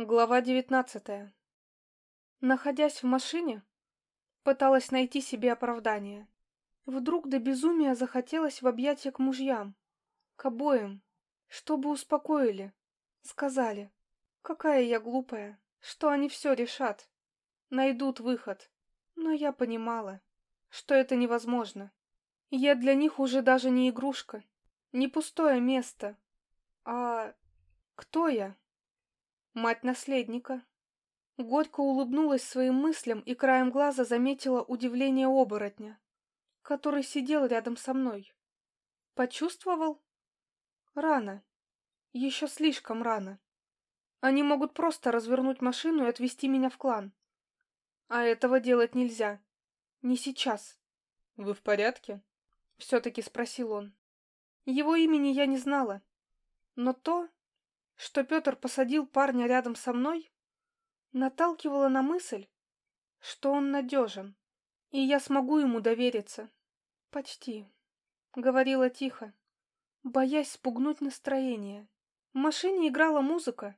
Глава девятнадцатая. Находясь в машине, пыталась найти себе оправдание. Вдруг до безумия захотелось в объятия к мужьям, к обоим, чтобы успокоили, сказали, какая я глупая, что они все решат, найдут выход. Но я понимала, что это невозможно. Я для них уже даже не игрушка, не пустое место, а кто я? Мать наследника. Горько улыбнулась своим мыслям и краем глаза заметила удивление оборотня, который сидел рядом со мной. Почувствовал? Рано. Еще слишком рано. Они могут просто развернуть машину и отвезти меня в клан. А этого делать нельзя. Не сейчас. Вы в порядке? Все-таки спросил он. Его имени я не знала. Но то, что Петр посадил парня рядом со мной, наталкивало на мысль, что он надежен, и я смогу ему довериться. Почти. Говорила тихо, боясь спугнуть настроение. В машине играла музыка,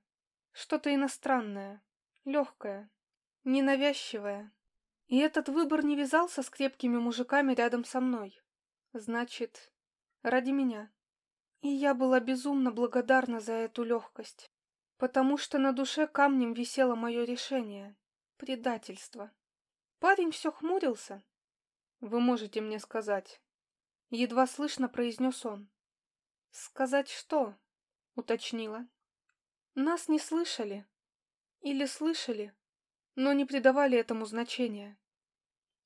что-то иностранное, легкое, ненавязчивое. И этот выбор не вязался с крепкими мужиками рядом со мной. Значит, ради меня. И я была безумно благодарна за эту легкость, потому что на душе камнем висело мое решение — предательство. Парень все хмурился. «Вы можете мне сказать?» Едва слышно произнес он. «Сказать что?» — уточнила. «Нас не слышали. Или слышали, но не придавали этому значения.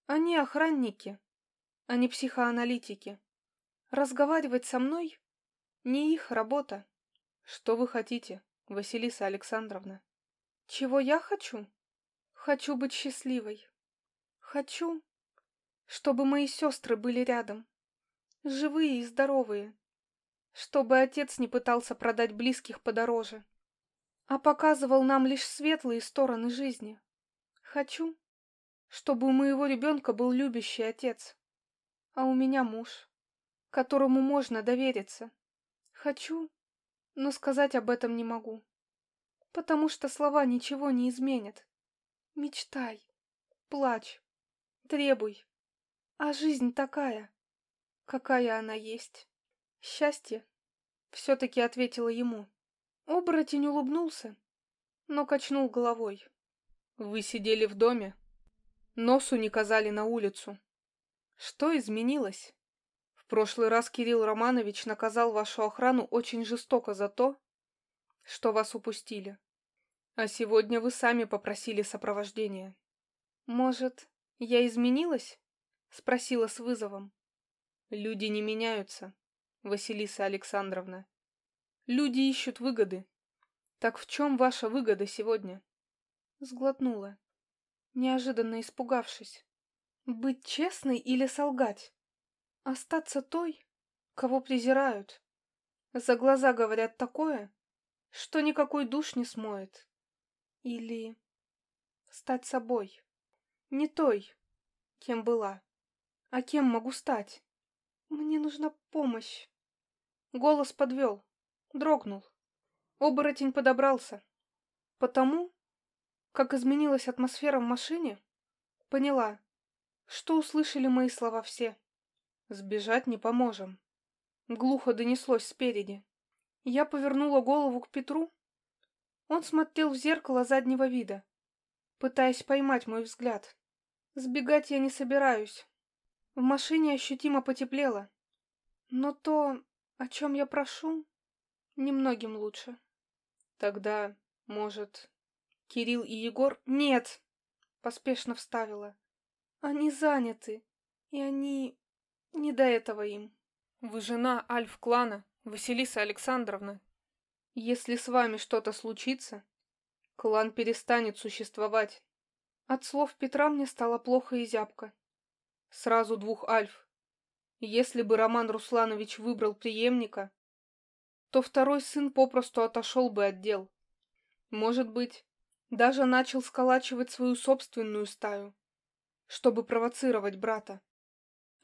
Они охранники, а не психоаналитики. Разговаривать со мной не их работа. Что вы хотите, Василиса Александровна? Чего я хочу? Хочу быть счастливой. Хочу, чтобы мои сестры были рядом, живые и здоровые, чтобы отец не пытался продать близких подороже, а показывал нам лишь светлые стороны жизни. Хочу, чтобы у моего ребенка был любящий отец, а у меня муж, которому можно довериться. Хочу, но сказать об этом не могу. Потому что слова ничего не изменят. Мечтай, плачь, требуй. А жизнь такая, какая она есть. Счастье, все-таки ответила ему. Оборотень улыбнулся, но качнул головой. Вы сидели в доме, носу не казали на улицу. Что изменилось? В прошлый раз Кирилл Романович наказал вашу охрану очень жестоко за то, что вас упустили. А сегодня вы сами попросили сопровождения. Может, я изменилась? Спросила с вызовом. Люди не меняются, Василиса Александровна. Люди ищут выгоды. Так в чем ваша выгода сегодня? Сглотнула, неожиданно испугавшись. Быть честной или солгать? Остаться той, кого презирают. За глаза говорят такое, что никакой душ не смоет. Или стать собой. Не той, кем была, а кем могу стать. Мне нужна помощь. Голос подвел, дрогнул. Оборотень подобрался. Потому, как изменилась атмосфера в машине, поняла, что услышали мои слова все. Сбежать не поможем. Глухо донеслось спереди. Я повернула голову к Петру. Он смотрел в зеркало заднего вида, пытаясь поймать мой взгляд. Сбегать я не собираюсь. В машине ощутимо потеплело. Но то, о чем я прошу, немногим лучше. Тогда, может, Кирилл и Егор... Нет! Поспешно вставила. Они заняты, и они не до этого им. Вы жена Альф-клана, Василиса Александровна. Если с вами что-то случится, клан перестанет существовать. От слов Петра мне стало плохо и зябко. Сразу двух Альф. Если бы Роман Русланович выбрал преемника, то второй сын попросту отошел бы от дел. Может быть, даже начал сколачивать свою собственную стаю, чтобы провоцировать брата.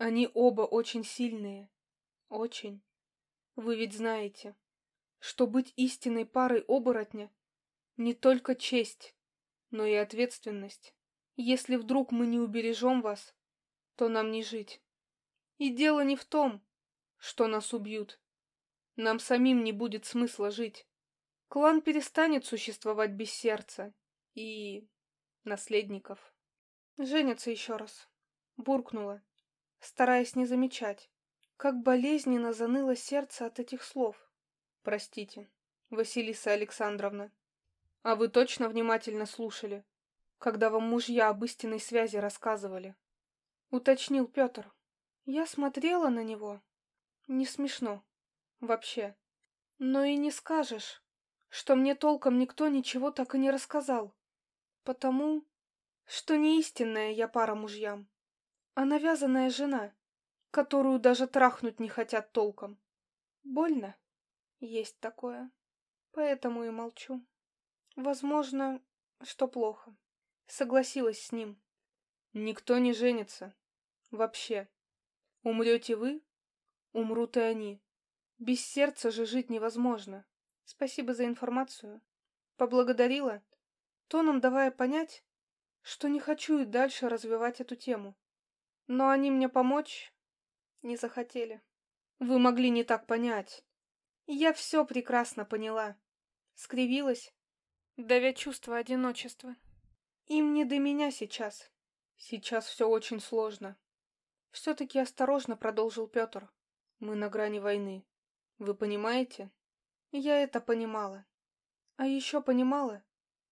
Они оба очень сильные. Очень. Вы ведь знаете, что быть истинной парой оборотня Не только честь, но и ответственность. Если вдруг мы не убережем вас, то нам не жить. И дело не в том, что нас убьют. Нам самим не будет смысла жить. Клан перестанет существовать без сердца и наследников. Женятся еще раз. Буркнула, стараясь не замечать, как болезненно заныло сердце от этих слов. Простите, Василиса Александровна. А вы точно внимательно слушали, когда вам мужья об истинной связи рассказывали? Уточнил Петр. Я смотрела на него. Не смешно. Вообще. Но и не скажешь, что мне толком никто ничего так и не рассказал. Потому, что не истинная я пара мужьям, а навязанная жена, которую даже трахнуть не хотят толком. Больно? Есть такое. Поэтому и молчу. Возможно, что плохо. Согласилась с ним. Никто не женится. Вообще. Умрете вы, умрут и они. Без сердца же жить невозможно. Спасибо за информацию. Поблагодарила, тоном давая понять, что не хочу и дальше развивать эту тему. Но они мне помочь не захотели. Вы могли не так понять. Я все прекрасно поняла. Скривилась, давя чувство одиночества. Им не до меня сейчас. Сейчас все очень сложно. Все-таки осторожно продолжил Петр. Мы на грани войны. Вы понимаете? Я это понимала. А еще понимала,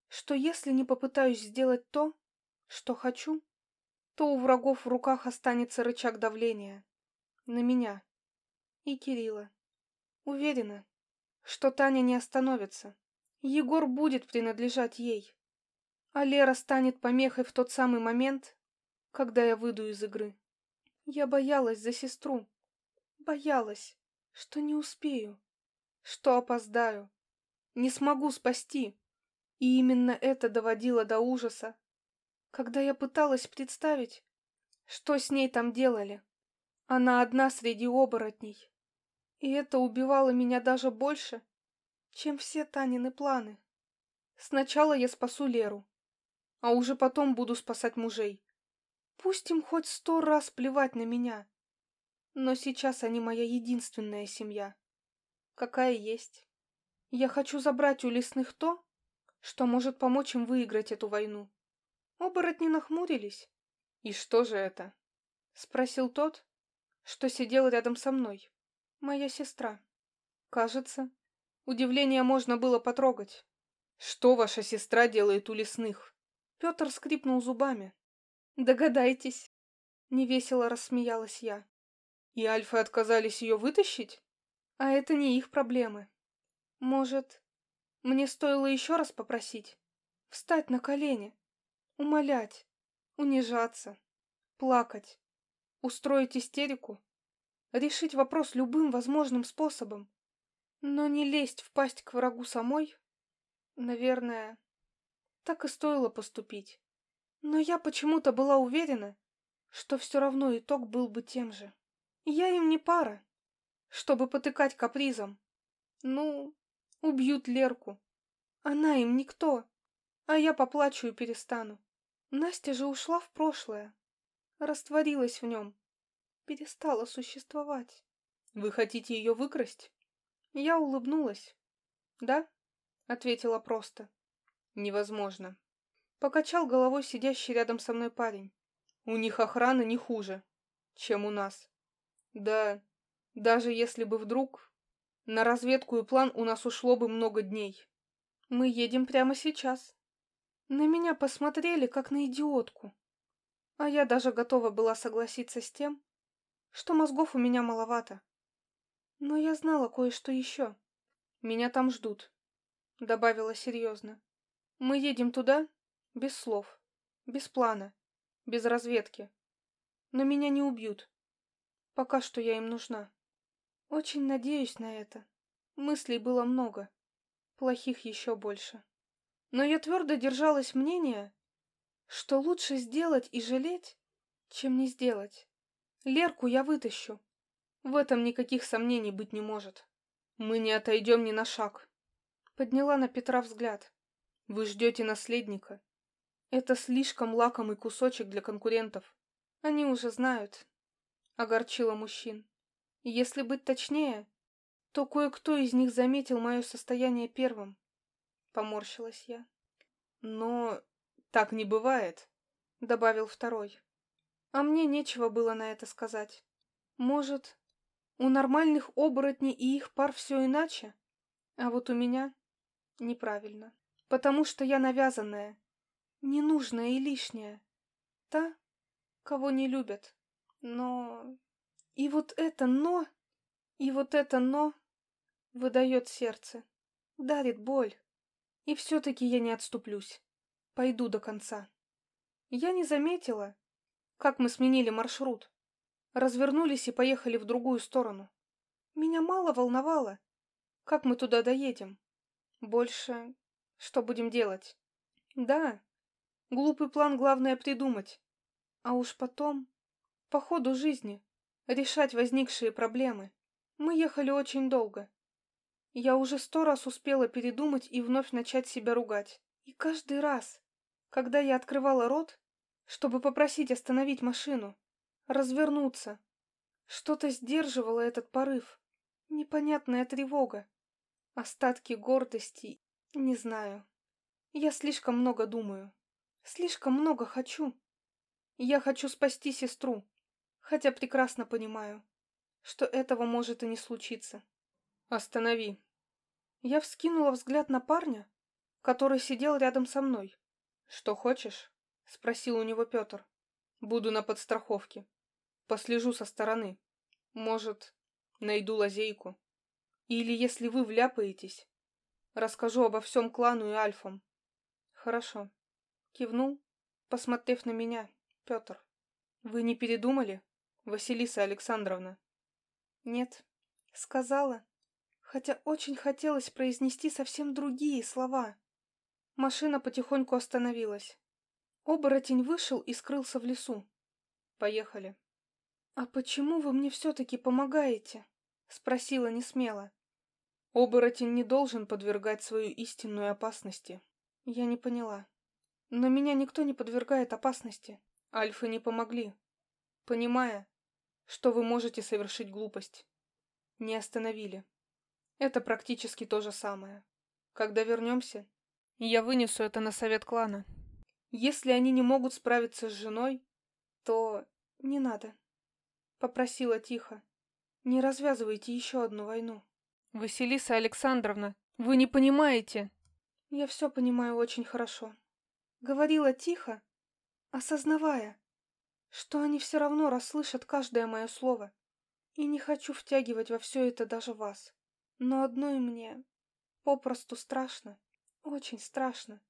что если не попытаюсь сделать то, что хочу, то у врагов в руках останется рычаг давления. На меня. И Кирилла. Уверена, что Таня не остановится. Егор будет принадлежать ей. А Лера станет помехой в тот самый момент, когда я выйду из игры. Я боялась за сестру. Боялась, что не успею, что опоздаю, не смогу спасти. И именно это доводило до ужаса, когда я пыталась представить, что с ней там делали. Она одна среди оборотней. И это убивало меня даже больше, чем все Танины планы. Сначала я спасу Леру, а уже потом буду спасать мужей. Пусть им хоть сто раз плевать на меня. Но сейчас они моя единственная семья. Какая есть. Я хочу забрать у лесных то, что может помочь им выиграть эту войну. Оборотни нахмурились. «И что же это?» — спросил тот, что сидел рядом со мной. «Моя сестра». Кажется, удивление можно было потрогать. «Что ваша сестра делает у лесных?» Петр скрипнул зубами. «Догадайтесь!» — невесело рассмеялась я. «И альфы отказались ее вытащить?» «А это не их проблемы. Может, мне стоило еще раз попросить? Встать на колени, умолять, унижаться, плакать, устроить истерику, решить вопрос любым возможным способом, но не лезть в пасть к врагу самой? Наверное, так и стоило поступить. Но я почему-то была уверена, что все равно итог был бы тем же. Я им не пара, чтобы потыкать капризом. Ну, Убьют Лерку. Она им никто. А я поплачу и перестану. Настя же ушла в прошлое. Растворилась в нем. Перестала существовать. Вы хотите ее выкрасть? Я улыбнулась. Да? Ответила просто. Невозможно. Покачал головой сидящий рядом со мной парень. У них охрана не хуже, чем у нас. Да, даже если бы вдруг на разведку и план у нас ушло бы много дней. Мы едем прямо сейчас. На меня посмотрели, как на идиотку. А я даже готова была согласиться с тем, что мозгов у меня маловато. Но я знала кое-что еще. Меня там ждут, — добавила серьезно. Мы едем туда без слов, без плана, без разведки. Но меня не убьют. Пока что я им нужна. Очень надеюсь на это. Мыслей было много, плохих еще больше. Но я твердо держалась мнения, что лучше сделать и жалеть, чем не сделать. Лерку я вытащу. В этом никаких сомнений быть не может. Мы не отойдем ни на шаг. Подняла на Петра взгляд. Вы ждете наследника. Это слишком лакомый кусочек для конкурентов. Они уже знают. Огорчила мужчин. Если быть точнее, то кое-кто из них заметил мое состояние первым. Поморщилась я. Но так не бывает, добавил второй. А мне нечего было на это сказать. Может, у нормальных оборотней и их пар все иначе? А вот у меня неправильно. Потому что я навязанная, ненужная и лишняя. Та, кого не любят. Но... И вот это «но», и вот это «но» выдает сердце, дарит боль. И все-таки я не отступлюсь. Пойду до конца. Я не заметила, как мы сменили маршрут. Развернулись и поехали в другую сторону. Меня мало волновало, как мы туда доедем. Больше, что будем делать. Да, глупый план главное придумать. А уж потом, по ходу жизни, решать возникшие проблемы. Мы ехали очень долго. Я уже сто раз успела передумать и вновь начать себя ругать. И каждый раз, когда я открывала рот, чтобы попросить остановить машину, развернуться, что-то сдерживало этот порыв. Непонятная тревога. Остатки гордости. Не знаю. Я слишком много думаю. Слишком много хочу. Я хочу спасти сестру, хотя прекрасно понимаю, что этого может и не случиться. Останови. Я вскинула взгляд на парня, который сидел рядом со мной. Что хочешь? Спросил у него Петр. Буду на подстраховке. Послежу со стороны. Может, найду лазейку. Или если вы вляпаетесь, расскажу обо всем клану и альфам. Хорошо. Кивнул, посмотрев на меня, Петр. Вы не передумали, Василиса Александровна? Нет, сказала, хотя очень хотелось произнести совсем другие слова. Машина потихоньку остановилась. Оборотень вышел и скрылся в лесу. Поехали. «А почему вы мне все-таки помогаете?» — спросила несмело. Оборотень не должен подвергать свою истинную опасности. Я не поняла. Но меня никто не подвергает опасности. Альфы не помогли, понимая, что вы можете совершить глупость. Не остановили. Это практически то же самое. Когда вернемся, я вынесу это на совет клана. Если они не могут справиться с женой, то не надо. Попросила тихо. Не развязывайте еще одну войну. Василиса Александровна, вы не понимаете. Я все понимаю очень хорошо. Говорила тихо, осознавая, что они все равно расслышат каждое мое слово. И не хочу втягивать во все это даже вас. Но одной мне попросту страшно, очень страшно.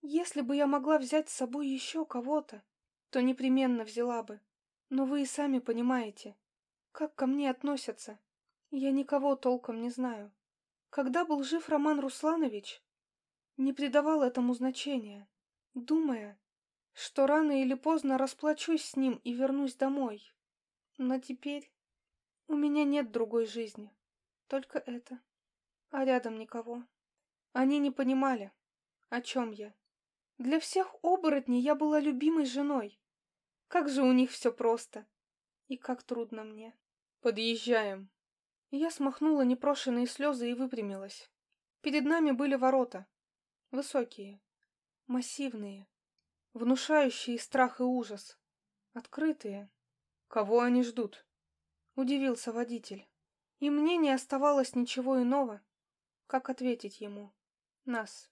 Если бы я могла взять с собой еще кого-то, то непременно взяла бы. Но вы и сами понимаете, как ко мне относятся. Я никого толком не знаю. Когда был жив Роман Русланович, не придавал этому значения, думая, что рано или поздно расплачусь с ним и вернусь домой. Но теперь у меня нет другой жизни, только это, а рядом никого. Они не понимали, о чем я. Для всех оборотней я была любимой женой. Как же у них все просто. И как трудно мне. Подъезжаем. Я смахнула непрошенные слезы и выпрямилась. Перед нами были ворота. Высокие, массивные, внушающие страх и ужас. Открытые. Кого они ждут? Удивился водитель. И мне не оставалось ничего иного, как ответить ему. Нас.